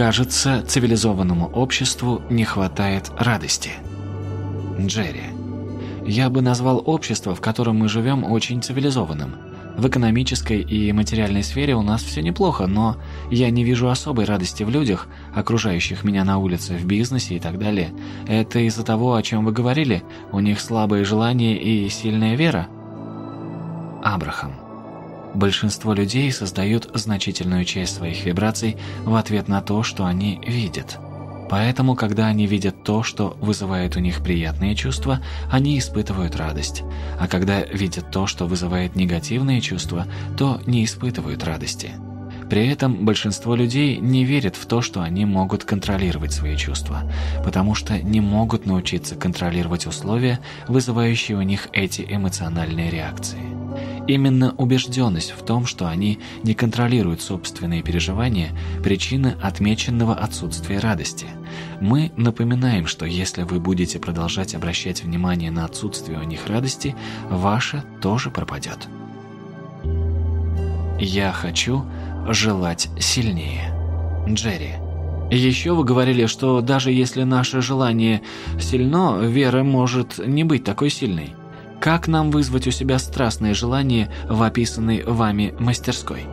Кажется, цивилизованному обществу не хватает радости. Джерри. Я бы назвал общество, в котором мы живем, очень цивилизованным. В экономической и материальной сфере у нас все неплохо, но я не вижу особой радости в людях, окружающих меня на улице, в бизнесе и так далее. Это из-за того, о чем вы говорили, у них слабые желания и сильная вера? Абрахам. Большинство людей создают значительную часть своих вибраций в ответ на то, что они видят. Поэтому, когда они видят то, что вызывает у них приятные чувства, они испытывают радость. А когда видят то, что вызывает негативные чувства, то не испытывают радости. При этом большинство людей не верят в то, что они могут контролировать свои чувства, потому что не могут научиться контролировать условия, вызывающие у них эти эмоциональные реакции. Именно убежденность в том, что они не контролируют собственные переживания, причина отмеченного отсутствия радости. Мы напоминаем, что если вы будете продолжать обращать внимание на отсутствие у них радости, ваше тоже пропадет. Я хочу желать сильнее. Джерри. Еще вы говорили, что даже если наше желание сильно, вера может не быть такой сильной. Как нам вызвать у себя страстное желание в описанной вами мастерской?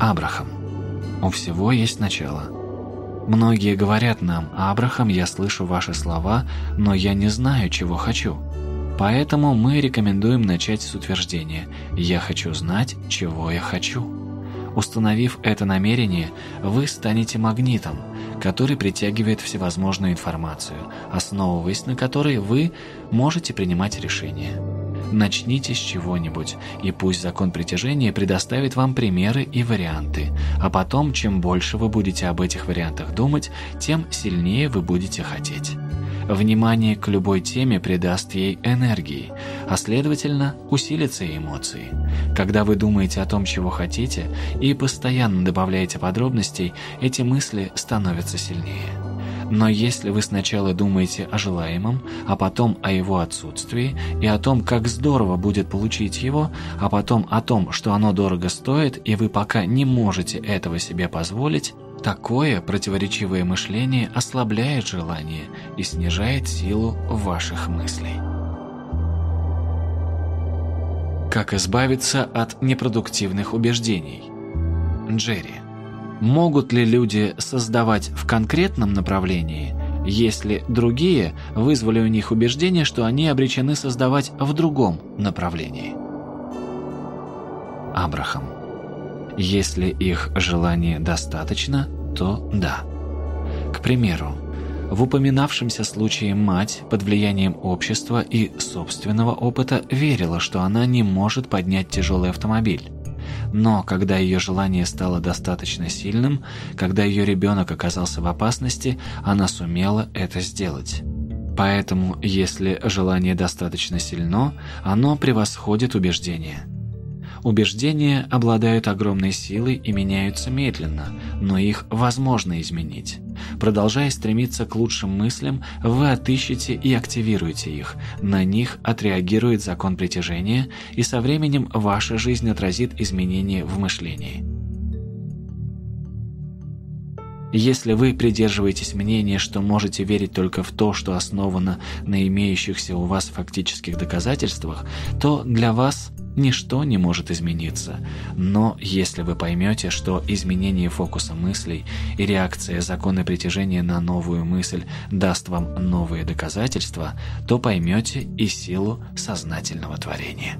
Абрахам. У всего есть начало. Многие говорят нам, Абрахам, я слышу ваши слова, но я не знаю, чего хочу. Поэтому мы рекомендуем начать с утверждения «Я хочу знать, чего я хочу». Установив это намерение, вы станете магнитом, который притягивает всевозможную информацию, основываясь на которой вы можете принимать решения. Начните с чего-нибудь, и пусть закон притяжения предоставит вам примеры и варианты, а потом, чем больше вы будете об этих вариантах думать, тем сильнее вы будете хотеть. Внимание к любой теме придаст ей энергии, а следовательно усилятся эмоции. Когда вы думаете о том, чего хотите, и постоянно добавляете подробностей, эти мысли становятся сильнее. Но если вы сначала думаете о желаемом, а потом о его отсутствии, и о том, как здорово будет получить его, а потом о том, что оно дорого стоит, и вы пока не можете этого себе позволить, Такое противоречивое мышление ослабляет желание и снижает силу ваших мыслей. Как избавиться от непродуктивных убеждений? Джерри. Могут ли люди создавать в конкретном направлении, если другие вызвали у них убеждение, что они обречены создавать в другом направлении? Абрахам. Если их желания достаточно, то да. К примеру, в упоминавшемся случае мать под влиянием общества и собственного опыта верила, что она не может поднять тяжелый автомобиль. Но когда ее желание стало достаточно сильным, когда ее ребенок оказался в опасности, она сумела это сделать. Поэтому, если желание достаточно сильно, оно превосходит убеждение – Убеждения обладают огромной силой и меняются медленно, но их возможно изменить. Продолжая стремиться к лучшим мыслям, вы отыщете и активируете их. На них отреагирует закон притяжения, и со временем ваша жизнь отразит изменения в мышлении. Если вы придерживаетесь мнения, что можете верить только в то, что основано на имеющихся у вас фактических доказательствах, то для вас ничто не может измениться. Но если вы поймете, что изменение фокуса мыслей и реакция закона притяжения на новую мысль даст вам новые доказательства, то поймете и силу сознательного творения.